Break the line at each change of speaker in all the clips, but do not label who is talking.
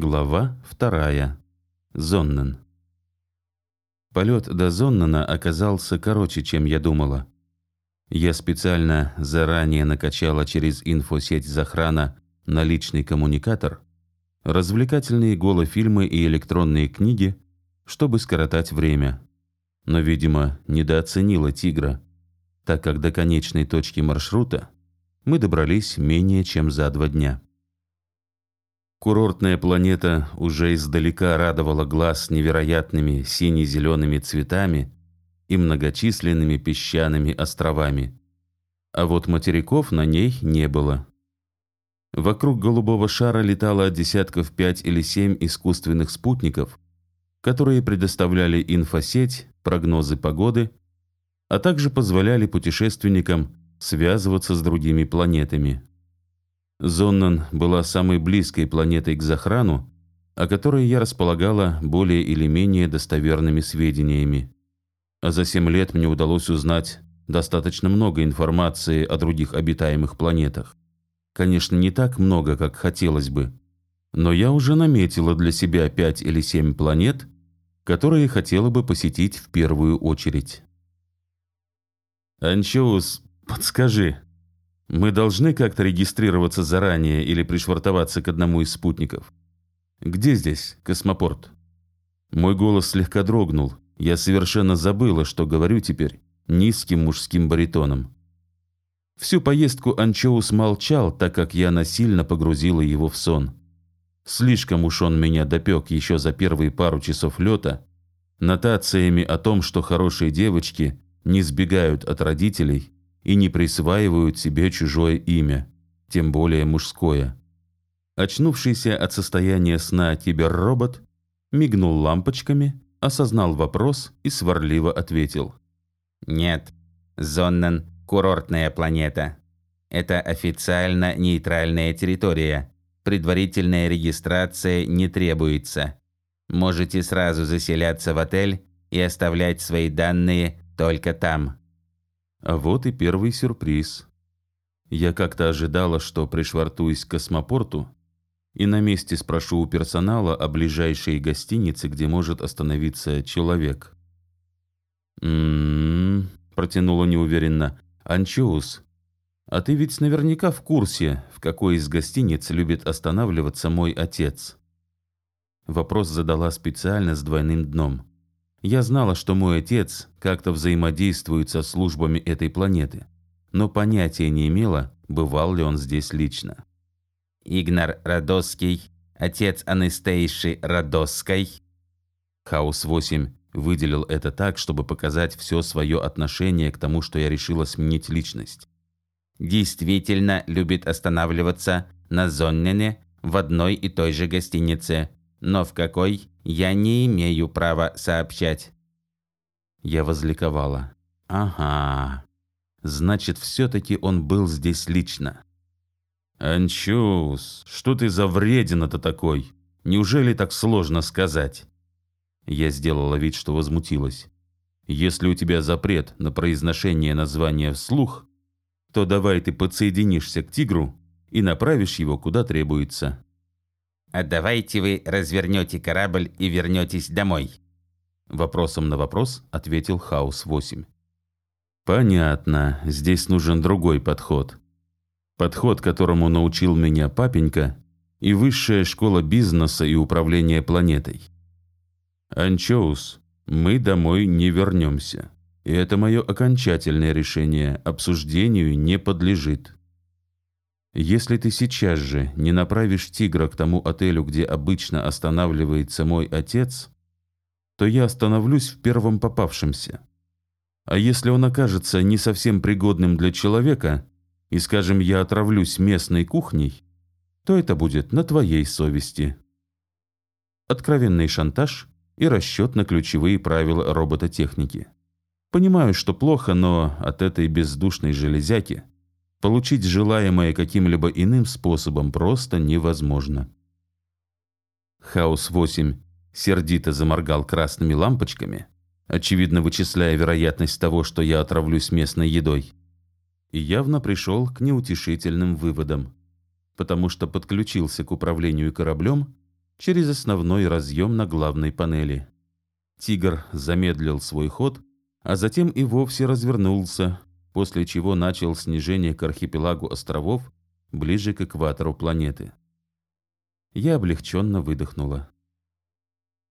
Глава вторая. Зоннен. Полет до Зоннена оказался короче, чем я думала. Я специально заранее накачала через инфосеть Захрана на личный коммуникатор развлекательные голофильмы и электронные книги, чтобы скоротать время. Но, видимо, недооценила тигра, так как до конечной точки маршрута мы добрались менее чем за два дня. Курортная планета уже издалека радовала глаз невероятными сине-зелеными цветами и многочисленными песчаными островами. А вот материков на ней не было. Вокруг голубого шара летало от десятков пять или семь искусственных спутников, которые предоставляли инфосеть, прогнозы погоды, а также позволяли путешественникам связываться с другими планетами. Зоннан была самой близкой планетой к Захрану, о которой я располагала более или менее достоверными сведениями. А за семь лет мне удалось узнать достаточно много информации о других обитаемых планетах. Конечно, не так много, как хотелось бы, но я уже наметила для себя пять или семь планет, которые хотела бы посетить в первую очередь. «Анчоус, подскажи», мы должны как-то регистрироваться заранее или пришвартоваться к одному из спутников. Где здесь космопорт? Мой голос слегка дрогнул. Я совершенно забыла, что говорю теперь низким мужским баритоном. Всю поездку Анчоус молчал, так как я насильно погрузила его в сон. Слишком уж он меня допек еще за первые пару часов лета, нотациями о том, что хорошие девочки не сбегают от родителей и не присваивают себе чужое имя, тем более мужское. Очнувшийся от состояния сна киберробот мигнул лампочками, осознал вопрос и сварливо ответил.
«Нет, Зоннен – курортная планета. Это официально нейтральная территория. Предварительная регистрация не требуется. Можете сразу заселяться в отель и оставлять свои данные только там».
А вот и первый сюрприз. Я как-то ожидала, что пришвартуюсь к космопорту и на месте спрошу у персонала о ближайшей гостинице, где может остановиться человек. «М-м-м», протянула неуверенно. «Анчоус, а ты ведь наверняка в курсе, в какой из гостиниц любит останавливаться мой отец?» Вопрос задала специально с двойным дном. Я знала, что мой отец как-то взаимодействует со службами этой планеты, но понятия не имела, бывал ли он здесь лично.
Игнар Радосский, отец Анастейши Радосской.
Хаус-8 выделил это так, чтобы показать все свое отношение к тому, что я решила сменить личность.
Действительно любит останавливаться на Зоннене в одной и той же гостинице, но в какой я не имею права сообщать.
Я возликовала. Ага. Значит, все-таки он был здесь лично. Анчус, что ты за вредина-то такой? Неужели так сложно сказать? Я сделала вид, что возмутилась. Если у тебя запрет на произношение названия вслух, то давай ты подсоединишься к тигру и направишь его куда требуется.
А давайте вы развернете корабль и вернетесь домой.
Вопросом на вопрос ответил Хаус-8. Понятно, здесь нужен другой подход. Подход, которому научил меня папенька и высшая школа бизнеса и управления планетой. Анчоус, мы домой не вернемся. И это мое окончательное решение, обсуждению не подлежит. Если ты сейчас же не направишь тигра к тому отелю, где обычно останавливается мой отец, то я остановлюсь в первом попавшемся. А если он окажется не совсем пригодным для человека, и, скажем, я отравлюсь местной кухней, то это будет на твоей совести. Откровенный шантаж и расчет на ключевые правила робототехники. Понимаю, что плохо, но от этой бездушной железяки – Получить желаемое каким-либо иным способом просто невозможно. Хаус-8 сердито заморгал красными лампочками, очевидно вычисляя вероятность того, что я отравлюсь местной едой, и явно пришел к неутешительным выводам, потому что подключился к управлению кораблем через основной разъем на главной панели. «Тигр» замедлил свой ход, а затем и вовсе развернулся, после чего начал снижение к архипелагу островов ближе к экватору планеты. Я облегченно выдохнула.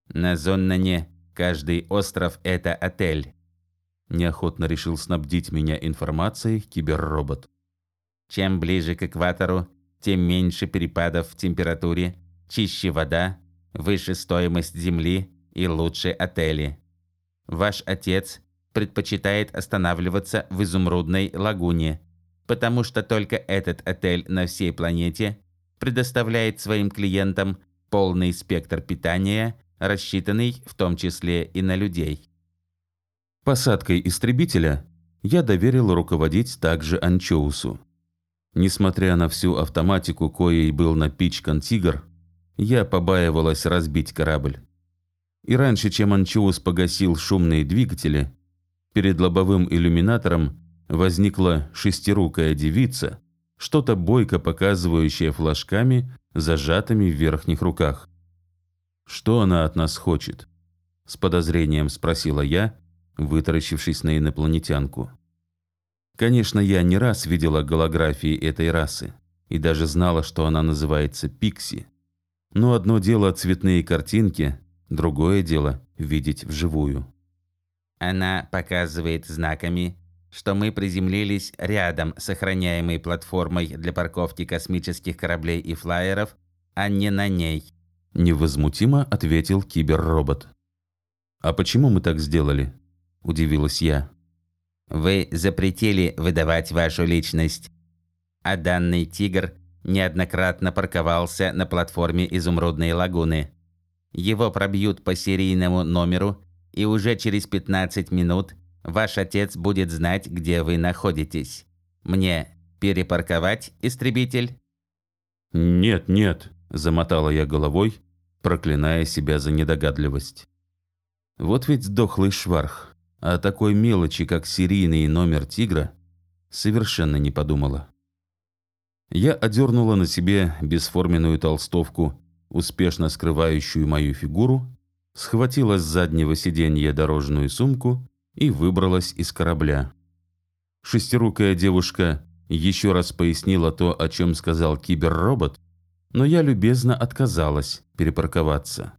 «На Зоннане каждый остров – это отель», –
неохотно решил снабдить меня информацией киберробот.
«Чем ближе к экватору, тем меньше перепадов в температуре, чище вода, выше стоимость земли и лучше отели. Ваш отец предпочитает останавливаться в Изумрудной лагуне, потому что только этот отель на всей планете предоставляет своим клиентам полный спектр питания, рассчитанный в том числе и на людей.
Посадкой истребителя я доверил руководить также Анчоусу. Несмотря на всю автоматику, коей был напичкан «Тигр», я побаивалась разбить корабль. И раньше, чем Анчоус погасил шумные двигатели, перед лобовым иллюминатором возникла шестирукая девица, что-то бойко показывающее флажками, зажатыми в верхних руках. «Что она от нас хочет?» – с подозрением спросила я, вытаращившись на инопланетянку. Конечно, я не раз видела голографии этой расы и даже знала, что она называется Пикси. Но одно дело цветные картинки, другое дело видеть вживую.
Она показывает знаками, что мы приземлились рядом с охраняемой платформой для парковки космических кораблей и флайеров, а не на ней.
Невозмутимо ответил киберробот. «А почему мы так сделали?» – удивилась я.
«Вы запретили выдавать вашу личность. А данный тигр неоднократно парковался на платформе Изумрудной лагуны. Его пробьют по серийному номеру, и уже через 15 минут – Ваш отец будет знать, где вы находитесь. Мне перепарковать истребитель?»
«Нет, нет», – замотала я головой, проклиная себя за недогадливость. Вот ведь дохлый шварх, а такой мелочи, как серийный номер «Тигра», совершенно не подумала. Я одернула на себе бесформенную толстовку, успешно скрывающую мою фигуру, схватила с заднего сиденья дорожную сумку и выбралась из корабля. Шестирукая девушка еще раз пояснила то, о чем сказал киберробот, но я любезно отказалась перепарковаться.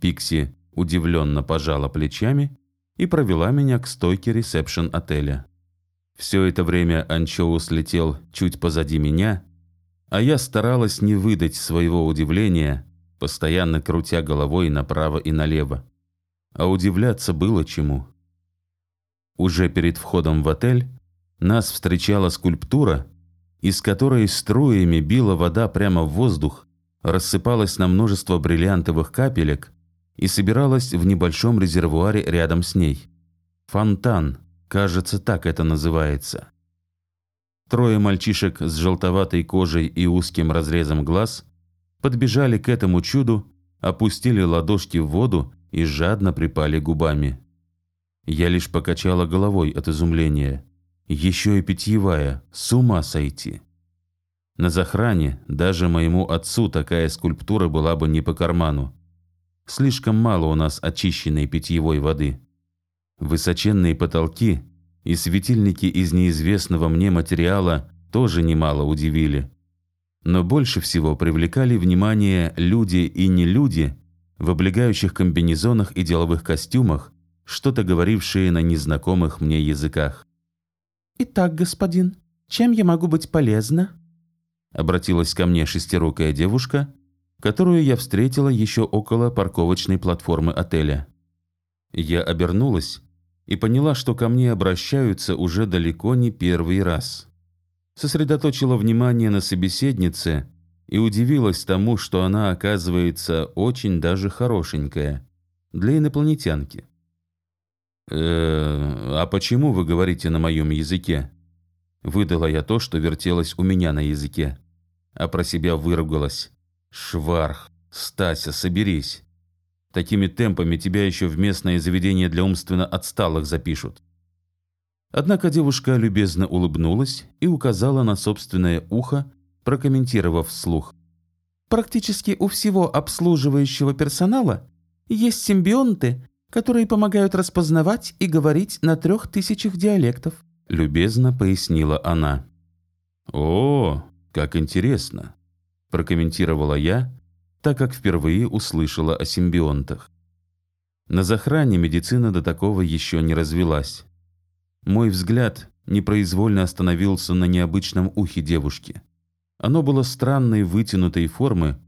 Пикси удивленно пожала плечами и провела меня к стойке ресепшн отеля. Все это время Анчоус летел чуть позади меня, а я старалась не выдать своего удивления, постоянно крутя головой направо и налево. А удивляться было чему. Уже перед входом в отель нас встречала скульптура, из которой струями била вода прямо в воздух, рассыпалась на множество бриллиантовых капелек и собиралась в небольшом резервуаре рядом с ней. Фонтан, кажется, так это называется. Трое мальчишек с желтоватой кожей и узким разрезом глаз подбежали к этому чуду, опустили ладошки в воду и жадно припали губами. Я лишь покачала головой от изумления. Еще и питьевая, с ума сойти. На захране даже моему отцу такая скульптура была бы не по карману. Слишком мало у нас очищенной питьевой воды. Высоченные потолки и светильники из неизвестного мне материала тоже немало удивили. Но больше всего привлекали внимание люди и не люди в облегающих комбинезонах и деловых костюмах, что-то говорившие на незнакомых мне языках.
«Итак, господин, чем я могу быть полезна?»
Обратилась ко мне шестирукая девушка, которую я встретила еще около парковочной платформы отеля. Я обернулась и поняла, что ко мне обращаются уже далеко не первый раз. Сосредоточила внимание на собеседнице и удивилась тому, что она, оказывается, очень даже хорошенькая для инопланетянки. «Э, «А почему вы говорите на моем языке?» Выдала я то, что вертелось у меня на языке. А про себя выругалась. «Шварх! Стася, соберись! Такими темпами тебя еще в местное заведение для умственно отсталых запишут». Однако девушка любезно улыбнулась и указала на собственное ухо, прокомментировав вслух.
Практически у всего обслуживающего персонала есть симбионты, которые помогают распознавать и говорить на трех тысячах диалектов», –
любезно пояснила она. «О, как интересно!» – прокомментировала я, так как впервые услышала о симбионтах. На захране медицина до такого еще не развелась. Мой взгляд непроизвольно остановился на необычном ухе девушки. Оно было странной вытянутой формы,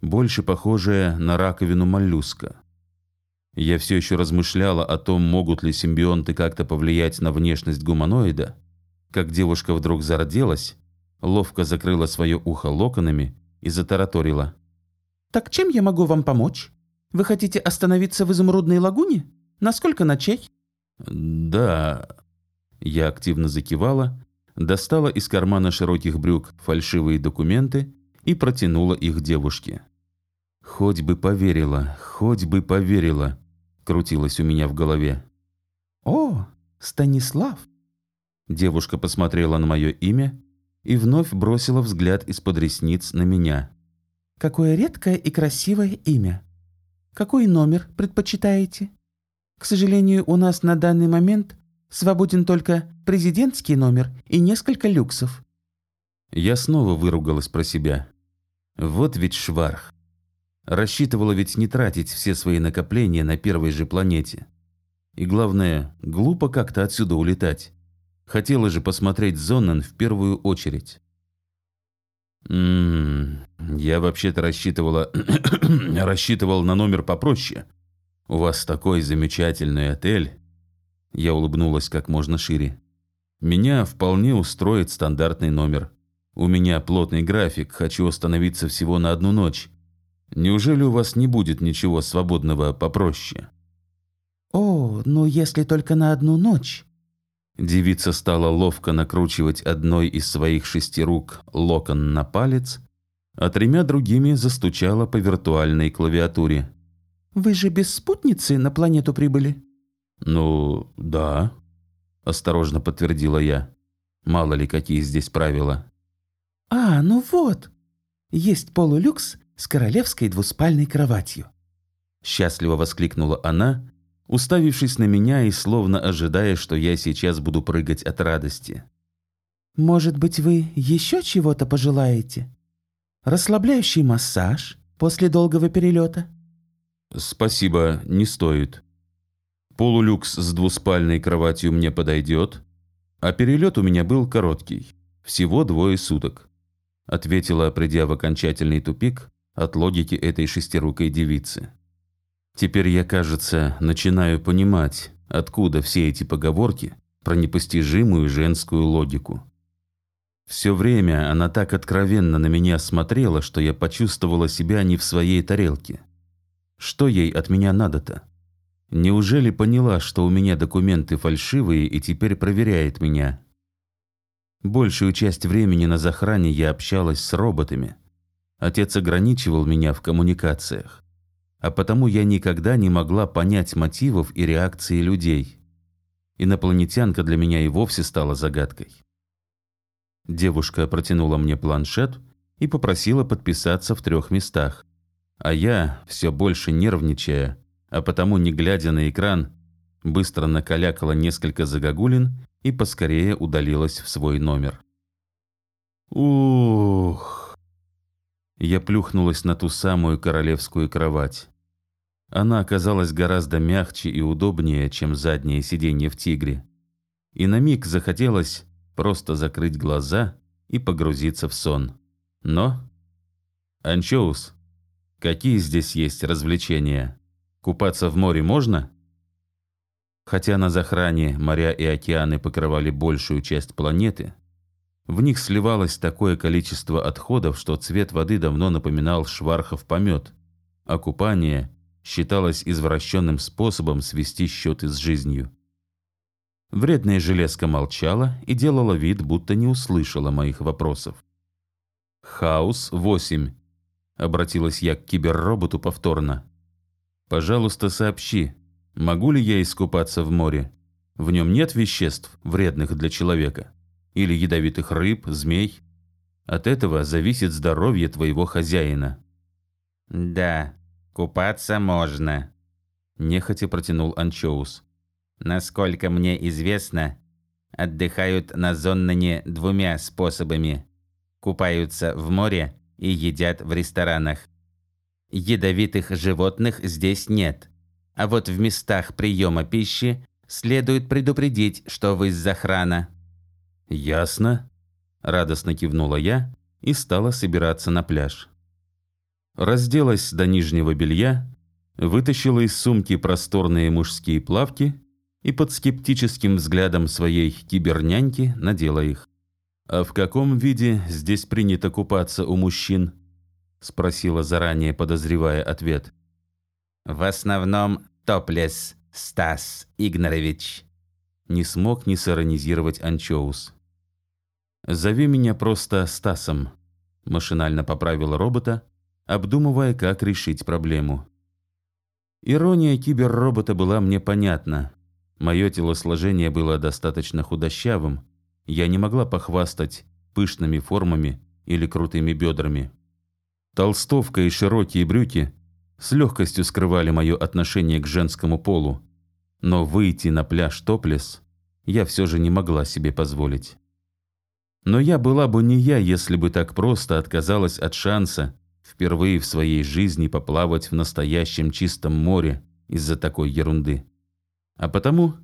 больше похожее на раковину моллюска. Я все еще размышляла о том, могут ли симбионты как-то повлиять на внешность гуманоида, как девушка вдруг зарделась, ловко закрыла свое ухо локонами и затараторила.
«Так чем я могу вам помочь? Вы хотите остановиться в Изумрудной лагуне? Насколько ночей?»
«Да...» Я активно закивала, достала из кармана широких брюк фальшивые документы и протянула их девушке. «Хоть бы поверила, хоть бы поверила», — крутилось у меня в голове.
«О, Станислав!»
Девушка посмотрела на мое имя и вновь бросила взгляд из-под ресниц на меня.
«Какое редкое и красивое имя. Какой номер предпочитаете? К сожалению, у нас на данный момент свободен только президентский номер и несколько люксов».
Я снова выругалась про себя. Вот ведь шварх. Рассчитывала ведь не тратить все свои накопления на первой же планете. И главное, глупо как-то отсюда улетать. Хотела же посмотреть Зоннен в первую очередь. Ммм, я вообще-то рассчитывала... рассчитывал на номер попроще. У вас такой замечательный отель. Я улыбнулась как можно шире. Меня вполне устроит стандартный номер. У меня плотный график, хочу остановиться всего на одну ночь. Неужели у вас не будет ничего свободного попроще?
О, ну если только на одну ночь.
Девица стала ловко накручивать одной из своих шести рук локон на палец, а тремя другими застучала по виртуальной клавиатуре.
«Вы же без спутницы на планету прибыли?»
«Ну, да», — осторожно подтвердила я. «Мало ли, какие здесь правила».
«А, ну вот. Есть полулюкс с королевской двуспальной кроватью».
Счастливо воскликнула она, уставившись на меня и словно ожидая, что я сейчас буду прыгать от радости.
«Может быть, вы еще чего-то пожелаете? Расслабляющий массаж после долгого перелета?»
«Спасибо, не стоит. Полулюкс с двуспальной кроватью мне подойдет, а перелет у меня был короткий, всего двое суток», ответила, придя в окончательный тупик от логики этой шестирукой девицы. Теперь я, кажется, начинаю понимать, откуда все эти поговорки про непостижимую женскую логику. Все время она так откровенно на меня смотрела, что я почувствовала себя не в своей тарелке. Что ей от меня надо-то? Неужели поняла, что у меня документы фальшивые и теперь проверяет меня? Большую часть времени на захране я общалась с роботами. Отец ограничивал меня в коммуникациях а потому я никогда не могла понять мотивов и реакции людей. Инопланетянка для меня и вовсе стала загадкой. Девушка протянула мне планшет и попросила подписаться в трех местах. А я, все больше нервничая, а потому не глядя на экран, быстро накалякала несколько загогулин и поскорее удалилась в свой номер. Ух! Я плюхнулась на ту самую королевскую кровать. Она оказалась гораздо мягче и удобнее, чем заднее сиденье в «Тигре». И на миг захотелось просто закрыть глаза и погрузиться в сон. Но... Анчоус, какие здесь есть развлечения? Купаться в море можно? Хотя на захране моря и океаны покрывали большую часть планеты, в них сливалось такое количество отходов, что цвет воды давно напоминал швархов помет, а купание считалось извращенным способом свести счеты с жизнью. Вредная железка молчала и делала вид, будто не услышала моих вопросов. «Хаус 8», — обратилась я к киберроботу повторно. «Пожалуйста, сообщи, могу ли я искупаться в море? В нем нет веществ, вредных для человека? Или ядовитых рыб, змей? От этого зависит здоровье твоего хозяина».
«Да, купаться можно», –
нехотя протянул Анчоус.
«Насколько мне известно, отдыхают на Зоннане двумя способами. Купаются в море и едят в ресторанах. Ядовитых животных здесь нет, а вот в местах приема пищи следует предупредить, что вы из охрана».
«Ясно», – радостно кивнула я и стала собираться на пляж. Разделась до нижнего белья, вытащила из сумки просторные мужские плавки и под скептическим взглядом своей киберняньки надела их. «А в каком виде здесь принято купаться у мужчин?» – спросила заранее, подозревая ответ.
«В основном топлес, Стас Игнорович», –
не смог не сиронизировать Анчоус. «Зови меня просто Стасом», – машинально поправила робота, обдумывая, как решить проблему. Ирония киберробота была мне понятна. Мое телосложение было достаточно худощавым, я не могла похвастать пышными формами или крутыми бедрами. Толстовка и широкие брюки с легкостью скрывали мое отношение к женскому полу, но выйти на пляж топлес я все же не могла себе позволить. Но я была бы не я, если бы так просто отказалась от шанса впервые в своей жизни поплавать в настоящем чистом море из-за такой ерунды. А потому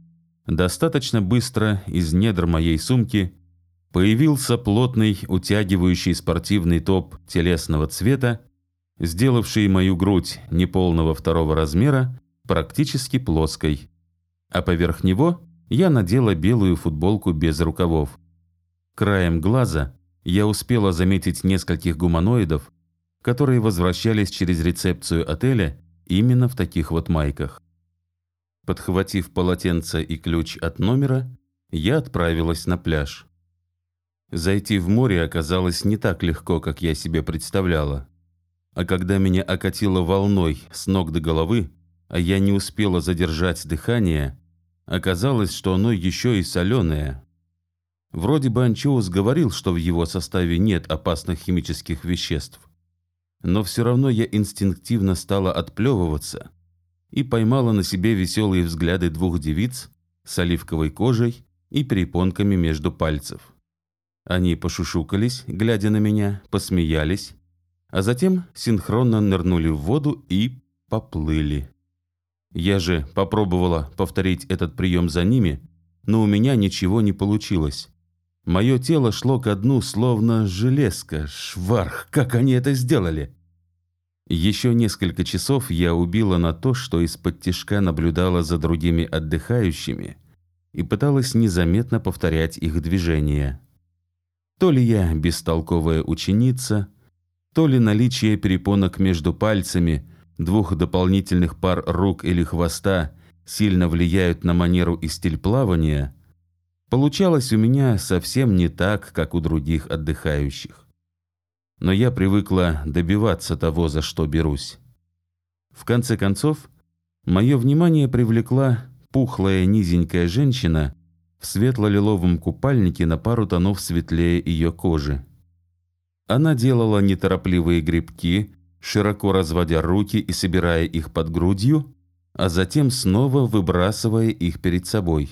достаточно быстро из недр моей сумки появился плотный, утягивающий спортивный топ телесного цвета, сделавший мою грудь неполного второго размера практически плоской. А поверх него я надела белую футболку без рукавов. Краем глаза я успела заметить нескольких гуманоидов, которые возвращались через рецепцию отеля именно в таких вот майках. Подхватив полотенце и ключ от номера, я отправилась на пляж. Зайти в море оказалось не так легко, как я себе представляла. А когда меня окатило волной с ног до головы, а я не успела задержать дыхание, оказалось, что оно еще и соленое. Вроде бы Анчоус говорил, что в его составе нет опасных химических веществ но все равно я инстинктивно стала отплевываться и поймала на себе веселые взгляды двух девиц с оливковой кожей и перепонками между пальцев. Они пошушукались, глядя на меня, посмеялись, а затем синхронно нырнули в воду и поплыли. Я же попробовала повторить этот прием за ними, но у меня ничего не получилось. Мое тело шло ко дну, словно железка. Шварх, как они это сделали! Еще несколько часов я убила на то, что из-под тишка наблюдала за другими отдыхающими и пыталась незаметно повторять их движения. То ли я бестолковая ученица, то ли наличие перепонок между пальцами, двух дополнительных пар рук или хвоста сильно влияют на манеру и стиль плавания – Получалось у меня совсем не так, как у других отдыхающих. Но я привыкла добиваться того, за что берусь. В конце концов, мое внимание привлекла пухлая низенькая женщина в светло-лиловом купальнике на пару тонов светлее ее кожи. Она делала неторопливые грибки, широко разводя руки и собирая их под грудью, а затем снова выбрасывая их перед собой.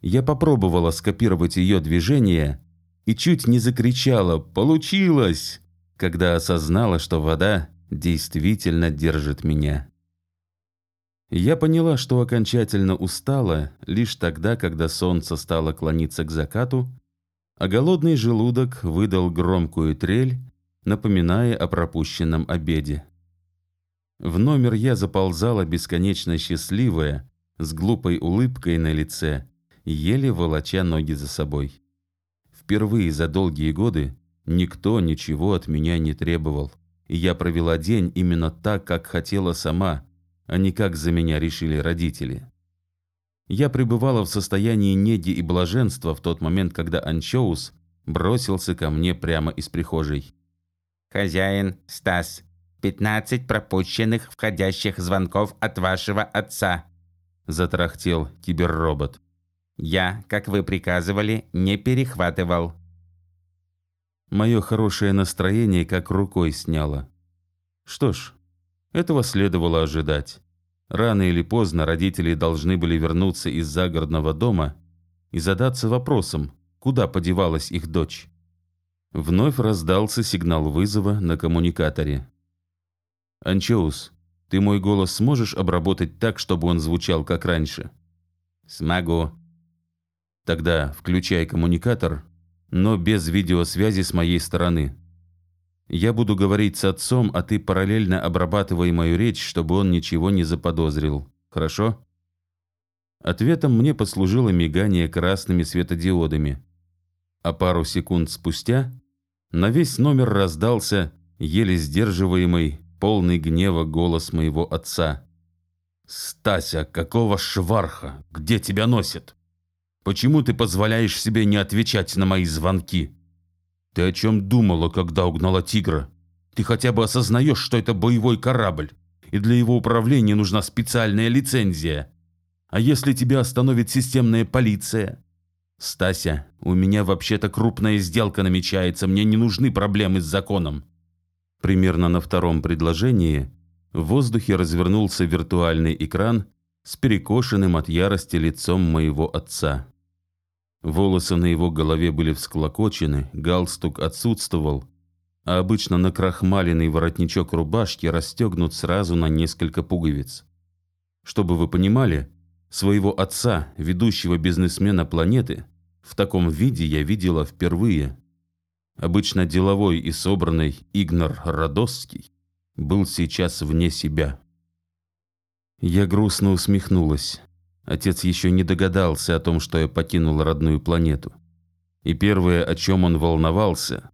Я попробовала скопировать ее движение и чуть не закричала «Получилось!», когда осознала, что вода действительно держит меня. Я поняла, что окончательно устала лишь тогда, когда солнце стало клониться к закату, а голодный желудок выдал громкую трель, напоминая о пропущенном обеде. В номер я заползала бесконечно счастливая, с глупой улыбкой на лице, еле волоча ноги за собой. Впервые за долгие годы никто ничего от меня не требовал, и я провела день именно так, как хотела сама, а не как за меня решили родители. Я пребывала в состоянии неги и блаженства в тот момент, когда Анчоус бросился ко мне прямо из прихожей.
«Хозяин, Стас, 15 пропущенных входящих звонков от вашего отца»,
затрахтел киберробот.
Я, как вы приказывали, не перехватывал.
Мое хорошее настроение как рукой сняло. Что ж, Этого следовало ожидать. Рано или поздно родители должны были вернуться из загородного дома и задаться вопросом, куда подевалась их дочь. Вновь раздался сигнал вызова на коммуникаторе. «Анчоус, ты мой голос сможешь обработать так, чтобы он звучал как раньше?»
«Смогу».
«Тогда включай коммуникатор, но без видеосвязи с моей стороны. Я буду говорить с отцом, а ты параллельно обрабатывай мою речь, чтобы он ничего не заподозрил. Хорошо?» Ответом мне послужило мигание красными светодиодами. А пару секунд спустя на весь номер раздался еле сдерживаемый, полный гнева голос моего отца. «Стася, какого шварха? Где тебя носит? Почему ты позволяешь себе не отвечать на мои звонки?» Ты о чем думала, когда угнала тигра? Ты хотя бы осознаешь, что это боевой корабль, и для его управления нужна специальная лицензия. А если тебя остановит системная полиция? Стася, у меня вообще-то крупная сделка намечается, мне не нужны проблемы с законом. Примерно на втором предложении в воздухе развернулся виртуальный экран с перекошенным от ярости лицом моего отца. Волосы на его голове были всклокочены, галстук отсутствовал, а обычно накрахмаленный воротничок рубашки расстегнут сразу на несколько пуговиц. Чтобы вы понимали, своего отца, ведущего бизнесмена планеты, в таком виде я видела впервые. Обычно деловой и собранный Игнор Радосский был сейчас вне себя. Я грустно усмехнулась. Отец еще не догадался о том, что я покинул родную планету. И первое, о чем он волновался,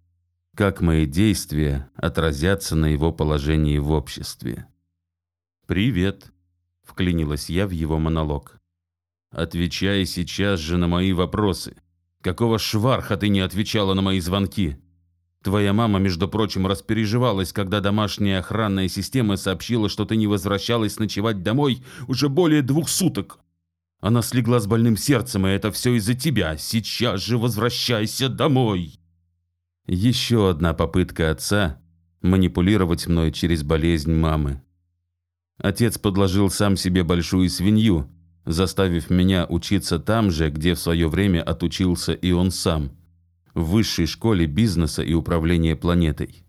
как мои действия отразятся на его положении в обществе. «Привет», — вклинилась я в его монолог. «Отвечай сейчас же на мои вопросы. Какого шварха ты не отвечала на мои звонки? Твоя мама, между прочим, распереживалась, когда домашняя охранная система сообщила, что ты не возвращалась ночевать домой уже более двух суток. Она слегла с больным сердцем, и это все из-за тебя. Сейчас же возвращайся домой!» Еще одна попытка отца манипулировать мной через болезнь мамы. Отец подложил сам себе большую свинью, заставив меня учиться там же, где в свое время отучился и он сам, в высшей школе бизнеса и управления планетой.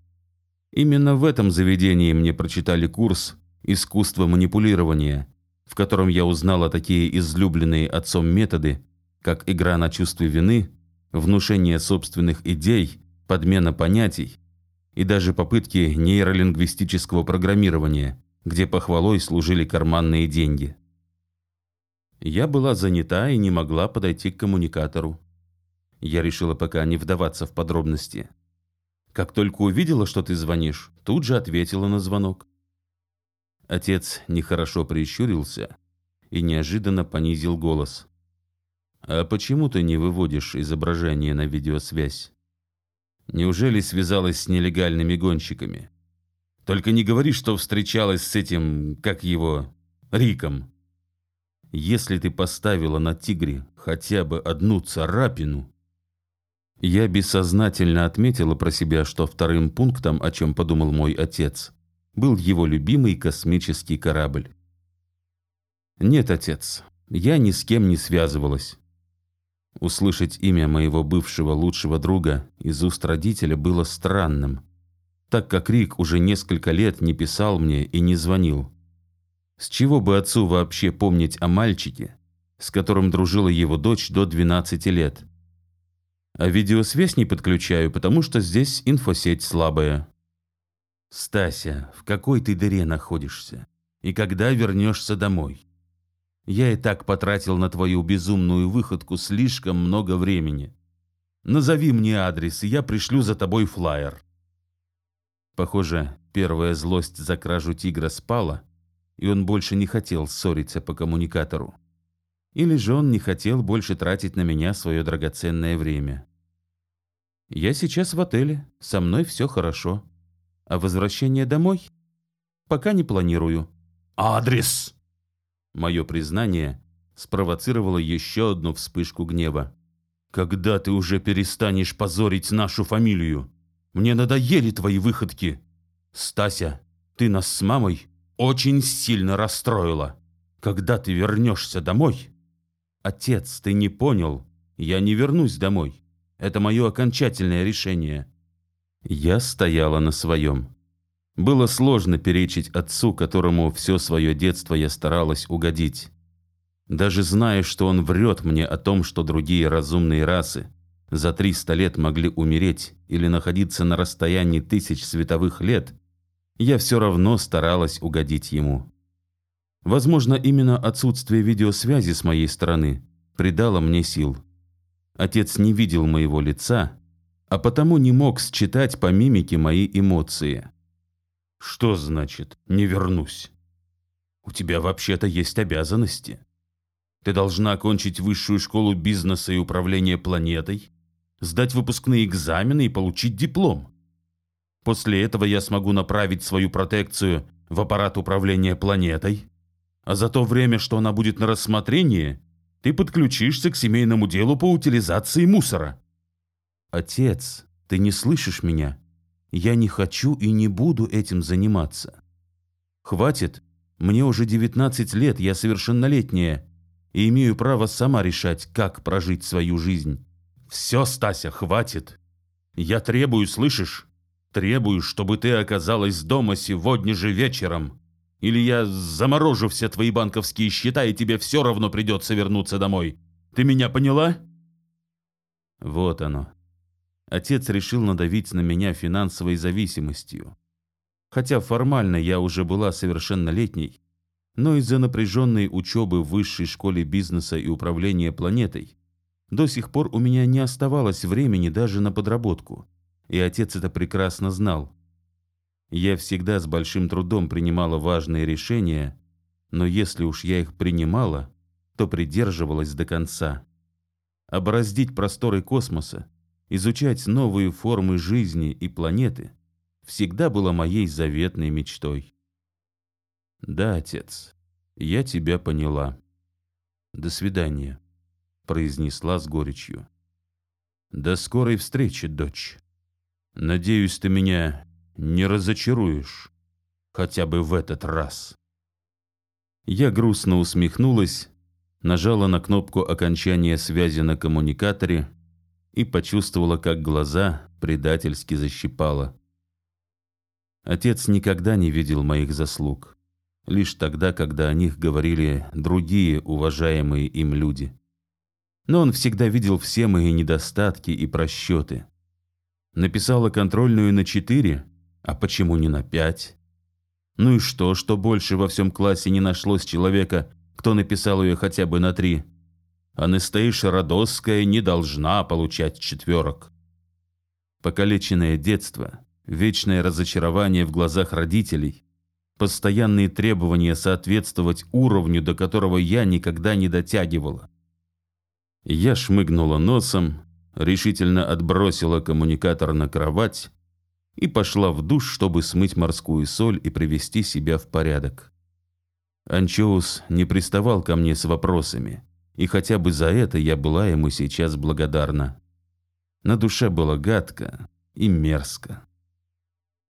Именно в этом заведении мне прочитали курс «Искусство манипулирования», в котором я узнала такие излюбленные отцом методы, как игра на чувстве вины, внушение собственных идей, подмена понятий и даже попытки нейролингвистического программирования, где похвалой служили карманные деньги. Я была занята и не могла подойти к коммуникатору. Я решила пока не вдаваться в подробности. Как только увидела, что ты звонишь, тут же ответила на звонок. Отец нехорошо прищурился и неожиданно понизил голос. «А почему ты не выводишь изображение на видеосвязь? Неужели связалась с нелегальными гонщиками? Только не говори, что встречалась с этим, как его, Риком. Если ты поставила на тигре хотя бы одну царапину...» Я бессознательно отметила про себя, что вторым пунктом, о чем подумал мой отец – был его любимый космический корабль. «Нет, отец, я ни с кем не связывалась». Услышать имя моего бывшего лучшего друга из уст родителя было странным, так как Рик уже несколько лет не писал мне и не звонил. С чего бы отцу вообще помнить о мальчике, с которым дружила его дочь до 12 лет? А видеосвязь не подключаю, потому что здесь инфосеть слабая. «Стася, в какой ты дыре находишься? И когда вернешься домой? Я и так потратил на твою безумную выходку слишком много времени. Назови мне адрес, и я пришлю за тобой флаер». Похоже, первая злость за кражу тигра спала, и он больше не хотел ссориться по коммуникатору. Или же он не хотел больше тратить на меня свое драгоценное время. «Я сейчас в отеле, со мной все хорошо», а возвращение домой? Пока не планирую. Адрес! Мое признание спровоцировало еще одну вспышку гнева. Когда ты уже перестанешь позорить нашу фамилию? Мне надоели твои выходки. Стася, ты нас с мамой очень сильно расстроило. Когда ты вернешься домой? Отец, ты не понял. Я не вернусь домой. Это мое окончательное решение. Я стояла на своем. Было сложно перечить отцу, которому все свое детство я старалась угодить. Даже зная, что он врет мне о том, что другие разумные расы за 300 лет могли умереть или находиться на расстоянии тысяч световых лет, я все равно старалась угодить ему. Возможно, именно отсутствие видеосвязи с моей стороны придало мне сил. Отец не видел моего лица, а потому не мог считать по мимике мои эмоции. «Что значит «не вернусь»? У тебя вообще-то есть обязанности. Ты должна окончить высшую школу бизнеса и управления планетой, сдать выпускные экзамены и получить диплом. После этого я смогу направить свою протекцию в аппарат управления планетой, а за то время, что она будет на рассмотрении, ты подключишься к семейному делу по утилизации мусора. Отец, ты не слышишь меня? Я не хочу и не буду этим заниматься. Хватит, мне уже 19 лет, я совершеннолетняя и имею право сама решать, как прожить свою жизнь. Все, Стася, хватит. Я требую, слышишь? Требую, чтобы ты оказалась дома сегодня же вечером. Или я заморожу все твои банковские счета, и тебе все равно придется вернуться домой. Ты меня поняла? Вот оно. Отец решил надавить на меня финансовой зависимостью. Хотя формально я уже была совершеннолетней, но из-за напряженной учебы в высшей школе бизнеса и управления планетой до сих пор у меня не оставалось времени даже на подработку, и отец это прекрасно знал. Я всегда с большим трудом принимала важные решения, но если уж я их принимала, то придерживалась до конца. Обороздить просторы космоса, изучать новые формы жизни и планеты всегда было моей заветной мечтой. Да, отец, я тебя поняла. До свидания произнесла с горечью. «До скорой встречи, дочь. Надеюсь, ты меня не разочаруешь, хотя бы в этот раз». Я грустно усмехнулась, нажала на кнопку окончания связи на коммуникаторе и почувствовала, как глаза предательски защипала. Отец никогда не видел моих заслуг, лишь тогда, когда о них говорили другие уважаемые им люди но он всегда видел все мои недостатки и просчеты. Написала контрольную на четыре, а почему не на пять? Ну и что, что больше во всем классе не нашлось человека, кто написал ее хотя бы на три? Анастейша Родосская не должна получать четверок. Покалеченное детство, вечное разочарование в глазах родителей, постоянные требования соответствовать уровню, до которого я никогда не дотягивала – я шмыгнула носом, решительно отбросила коммуникатор на кровать и пошла в душ, чтобы смыть морскую соль и привести себя в порядок. Анчоус не приставал ко мне с вопросами, и хотя бы за это я была ему сейчас благодарна. На душе было гадко и мерзко.